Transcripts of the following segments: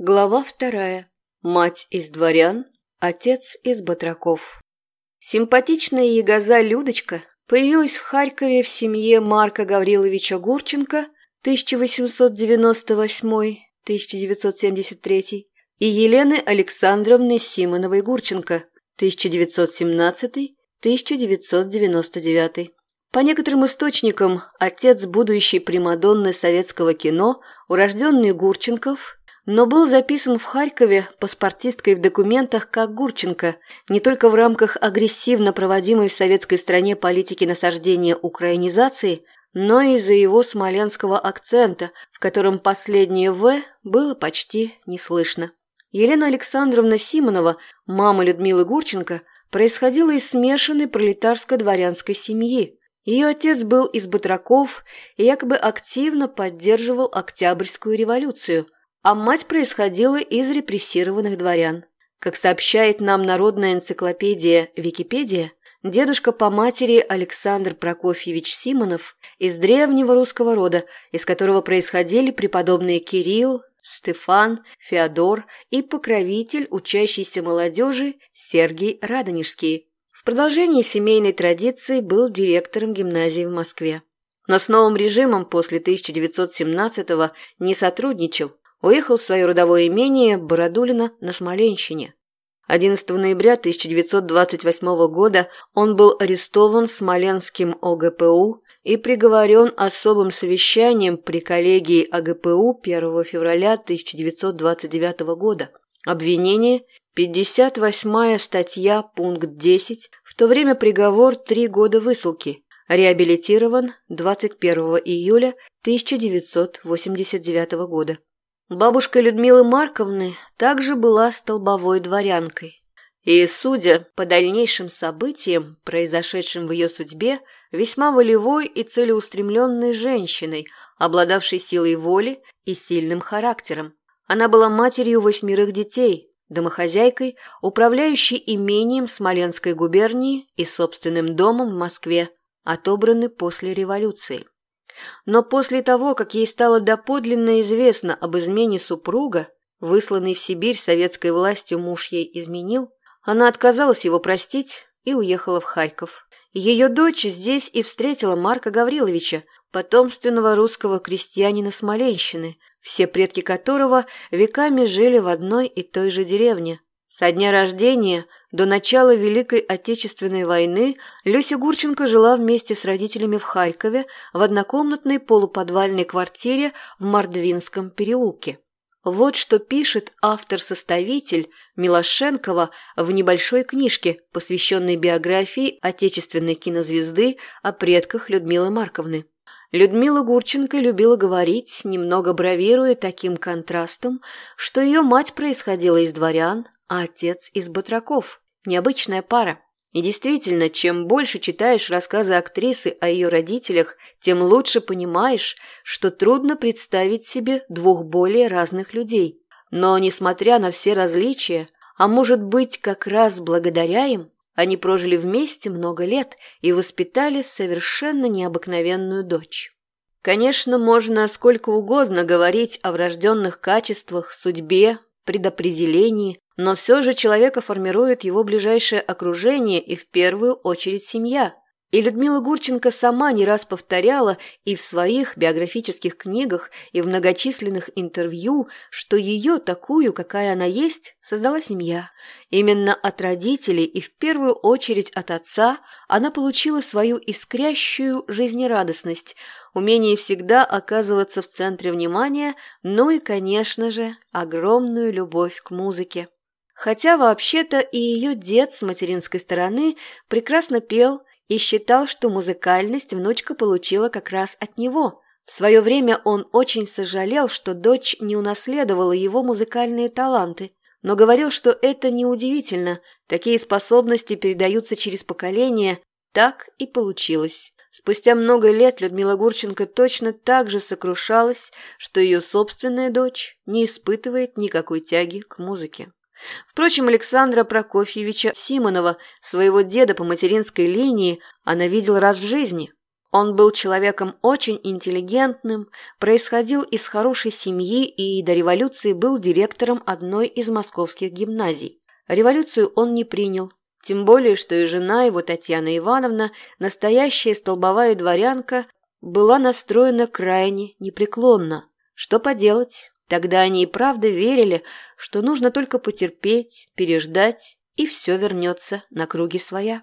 Глава вторая. Мать из дворян, отец из батраков. Симпатичная ягоза Людочка появилась в Харькове в семье Марка Гавриловича Гурченко 1898-1973 и Елены Александровны Симоновой-Гурченко 1917-1999. По некоторым источникам, отец будущей Примадонны советского кино, урожденный Гурченков – но был записан в Харькове паспортисткой в документах как Гурченко не только в рамках агрессивно проводимой в советской стране политики насаждения украинизации, но и из-за его смоленского акцента, в котором последнее «в» было почти не слышно. Елена Александровна Симонова, мама Людмилы Гурченко, происходила из смешанной пролетарско-дворянской семьи. Ее отец был из батраков и якобы активно поддерживал Октябрьскую революцию – а мать происходила из репрессированных дворян. Как сообщает нам народная энциклопедия «Википедия», дедушка по матери Александр Прокофьевич Симонов из древнего русского рода, из которого происходили преподобные Кирилл, Стефан, Феодор и покровитель учащейся молодежи Сергий Радонежский. В продолжении семейной традиции был директором гимназии в Москве. Но с новым режимом после 1917-го не сотрудничал, уехал в свое родовое имение Бородулино на Смоленщине. 11 ноября 1928 года он был арестован Смоленским ОГПУ и приговорен особым совещанием при коллегии АГПУ 1 февраля 1929 года. Обвинение – 58 статья, пункт 10, в то время приговор – 3 года высылки. Реабилитирован 21 июля 1989 года. Бабушка Людмилы Марковны также была столбовой дворянкой. И, судя по дальнейшим событиям, произошедшим в ее судьбе, весьма волевой и целеустремленной женщиной, обладавшей силой воли и сильным характером. Она была матерью восьмерых детей, домохозяйкой, управляющей имением Смоленской губернии и собственным домом в Москве, отобраны после революции. Но после того, как ей стало доподлинно известно об измене супруга, высланный в Сибирь советской властью муж ей изменил, она отказалась его простить и уехала в Харьков. Ее дочь здесь и встретила Марка Гавриловича, потомственного русского крестьянина Смоленщины, все предки которого веками жили в одной и той же деревне. Со дня рождения до начала Великой Отечественной войны Люся Гурченко жила вместе с родителями в Харькове в однокомнатной полуподвальной квартире в Мордвинском переулке. Вот что пишет автор-составитель Милошенкова в небольшой книжке, посвященной биографии отечественной кинозвезды о предках Людмилы Марковны. Людмила Гурченко любила говорить, немного бравируя таким контрастом, что ее мать происходила из дворян, а отец из батраков. Необычная пара. И действительно, чем больше читаешь рассказы актрисы о ее родителях, тем лучше понимаешь, что трудно представить себе двух более разных людей. Но, несмотря на все различия, а может быть, как раз благодаря им, они прожили вместе много лет и воспитали совершенно необыкновенную дочь. Конечно, можно сколько угодно говорить о врожденных качествах, судьбе, предопределении, но все же человека формирует его ближайшее окружение и в первую очередь семья. И Людмила Гурченко сама не раз повторяла и в своих биографических книгах, и в многочисленных интервью, что ее, такую, какая она есть, создала семья. Именно от родителей и в первую очередь от отца она получила свою искрящую жизнерадостность, умение всегда оказываться в центре внимания, ну и, конечно же, огромную любовь к музыке. Хотя вообще-то и ее дед с материнской стороны прекрасно пел и считал, что музыкальность внучка получила как раз от него. В свое время он очень сожалел, что дочь не унаследовала его музыкальные таланты, но говорил, что это неудивительно, такие способности передаются через поколения, так и получилось. Спустя много лет Людмила Гурченко точно так же сокрушалась, что ее собственная дочь не испытывает никакой тяги к музыке. Впрочем, Александра Прокофьевича Симонова, своего деда по материнской линии, она видела раз в жизни. Он был человеком очень интеллигентным, происходил из хорошей семьи и до революции был директором одной из московских гимназий. Революцию он не принял, тем более, что и жена его, Татьяна Ивановна, настоящая столбовая дворянка, была настроена крайне непреклонно. Что поделать, тогда они и правда верили, что нужно только потерпеть, переждать, и все вернется на круги своя.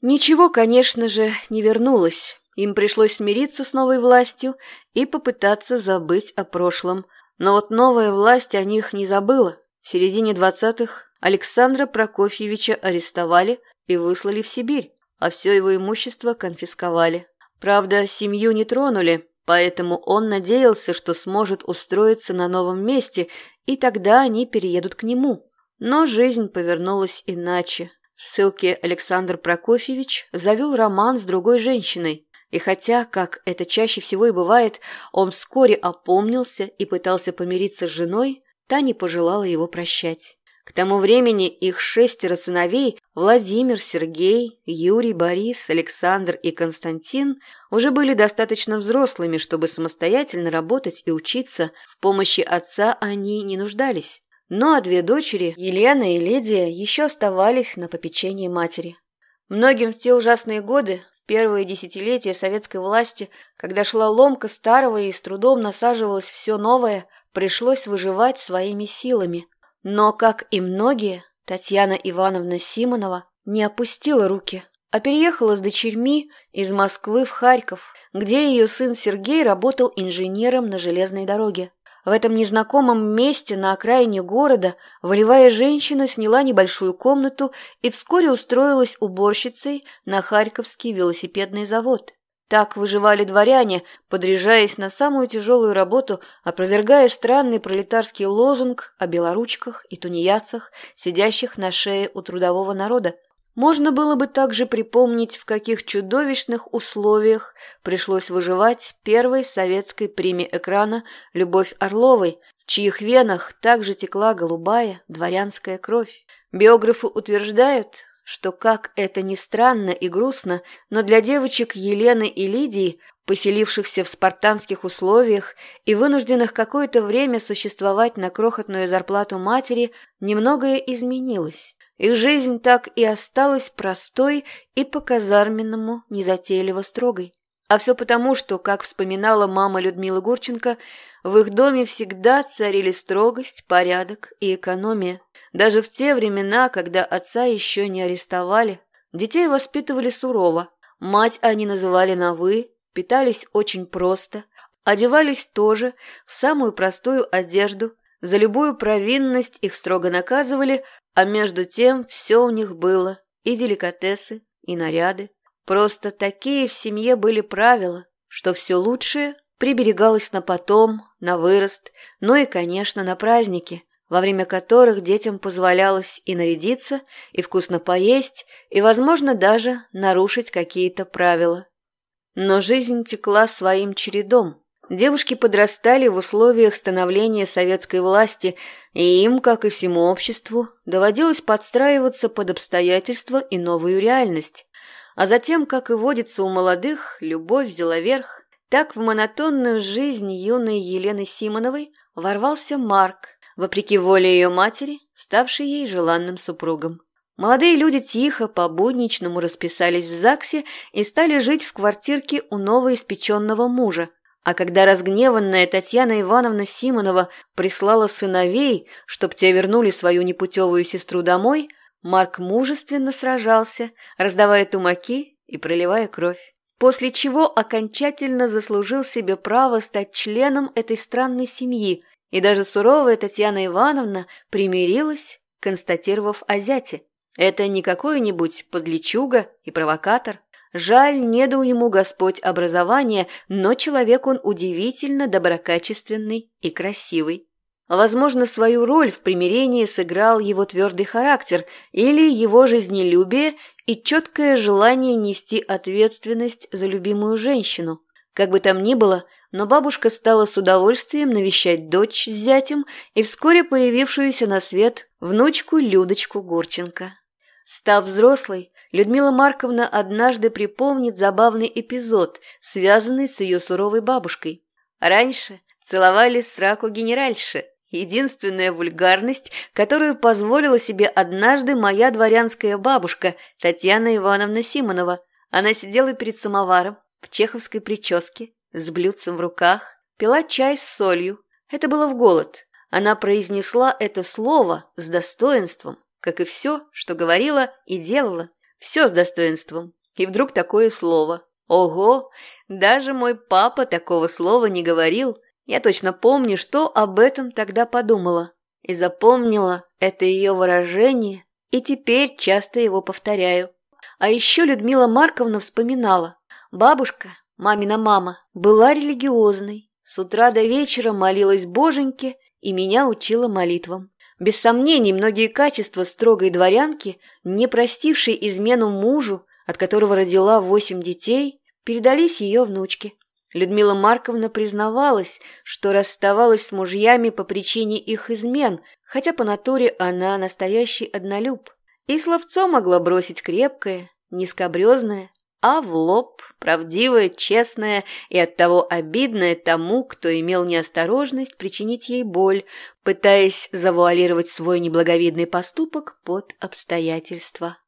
Ничего, конечно же, не вернулось. Им пришлось смириться с новой властью и попытаться забыть о прошлом. Но вот новая власть о них не забыла. В середине двадцатых Александра Прокофьевича арестовали и выслали в Сибирь, а все его имущество конфисковали. Правда, семью не тронули, поэтому он надеялся, что сможет устроиться на новом месте, и тогда они переедут к нему. Но жизнь повернулась иначе. В ссылке Александр Прокофьевич завел роман с другой женщиной, и хотя, как это чаще всего и бывает, он вскоре опомнился и пытался помириться с женой, та не пожелала его прощать. К тому времени их шестеро сыновей – Владимир, Сергей, Юрий, Борис, Александр и Константин – уже были достаточно взрослыми, чтобы самостоятельно работать и учиться. В помощи отца они не нуждались. Ну а две дочери, Елена и Лидия, еще оставались на попечении матери. Многим в те ужасные годы, в первые десятилетия советской власти, когда шла ломка старого и с трудом насаживалось все новое, пришлось выживать своими силами – но, как и многие, Татьяна Ивановна Симонова не опустила руки, а переехала с дочерьми из Москвы в Харьков, где ее сын Сергей работал инженером на железной дороге. В этом незнакомом месте на окраине города волевая женщина сняла небольшую комнату и вскоре устроилась уборщицей на Харьковский велосипедный завод. Так выживали дворяне, подряжаясь на самую тяжелую работу, опровергая странный пролетарский лозунг о белоручках и тунеядцах, сидящих на шее у трудового народа. Можно было бы также припомнить, в каких чудовищных условиях пришлось выживать первой советской приме экрана Любовь Орловой, в чьих венах также текла голубая дворянская кровь. Биографы утверждают, что, как это ни странно и грустно, но для девочек Елены и Лидии, поселившихся в спартанских условиях и вынужденных какое-то время существовать на крохотную зарплату матери, немногое изменилось. Их жизнь так и осталась простой и по-казарменному незатейливо строгой. А все потому, что, как вспоминала мама Людмила Гурченко, в их доме всегда царили строгость, порядок и экономия. Даже в те времена, когда отца еще не арестовали, детей воспитывали сурово. Мать они называли на «вы», питались очень просто, одевались тоже в самую простую одежду, за любую провинность их строго наказывали, а между тем все у них было, и деликатесы, и наряды. Просто такие в семье были правила, что все лучшее приберегалось на потом, на вырост, ну и, конечно, на праздники – во время которых детям позволялось и нарядиться, и вкусно поесть, и, возможно, даже нарушить какие-то правила. Но жизнь текла своим чередом. Девушки подрастали в условиях становления советской власти, и им, как и всему обществу, доводилось подстраиваться под обстоятельства и новую реальность. А затем, как и водится у молодых, любовь взяла верх. Так в монотонную жизнь юной Елены Симоновой ворвался Марк, вопреки воле ее матери, ставшей ей желанным супругом. Молодые люди тихо, по-будничному расписались в ЗАГСе и стали жить в квартирке у новоиспеченного мужа. А когда разгневанная Татьяна Ивановна Симонова прислала сыновей, чтоб те вернули свою непутевую сестру домой, Марк мужественно сражался, раздавая тумаки и проливая кровь. После чего окончательно заслужил себе право стать членом этой странной семьи – и даже суровая Татьяна Ивановна примирилась, констатировав о зяте. Это не какой-нибудь подлечуга и провокатор. Жаль, не дал ему Господь образования, но человек он удивительно доброкачественный и красивый. Возможно, свою роль в примирении сыграл его твердый характер или его жизнелюбие и четкое желание нести ответственность за любимую женщину. Как бы там ни было, но бабушка стала с удовольствием навещать дочь с зятем и вскоре появившуюся на свет внучку Людочку Гурченко. Став взрослой, Людмила Марковна однажды припомнит забавный эпизод, связанный с ее суровой бабушкой. Раньше целовались сраку генеральши. Единственная вульгарность, которую позволила себе однажды моя дворянская бабушка Татьяна Ивановна Симонова. Она сидела перед самоваром в чеховской прическе, с блюдцем в руках, пила чай с солью. Это было в голод. Она произнесла это слово с достоинством, как и все, что говорила и делала. Все с достоинством. И вдруг такое слово. Ого! Даже мой папа такого слова не говорил. Я точно помню, что об этом тогда подумала. И запомнила это ее выражение, и теперь часто его повторяю. А еще Людмила Марковна вспоминала. Бабушка, мамина мама, была религиозной. С утра до вечера молилась боженьке и меня учила молитвам. Без сомнений, многие качества строгой дворянки, не простившей измену мужу, от которого родила восемь детей, передались ее внучке. Людмила Марковна признавалась, что расставалась с мужьями по причине их измен, хотя по натуре она настоящий однолюб. И словцо могла бросить крепкое, низкобрезное, а в лоб, правдивое, честное и оттого обидное тому, кто имел неосторожность причинить ей боль, пытаясь завуалировать свой неблаговидный поступок под обстоятельства.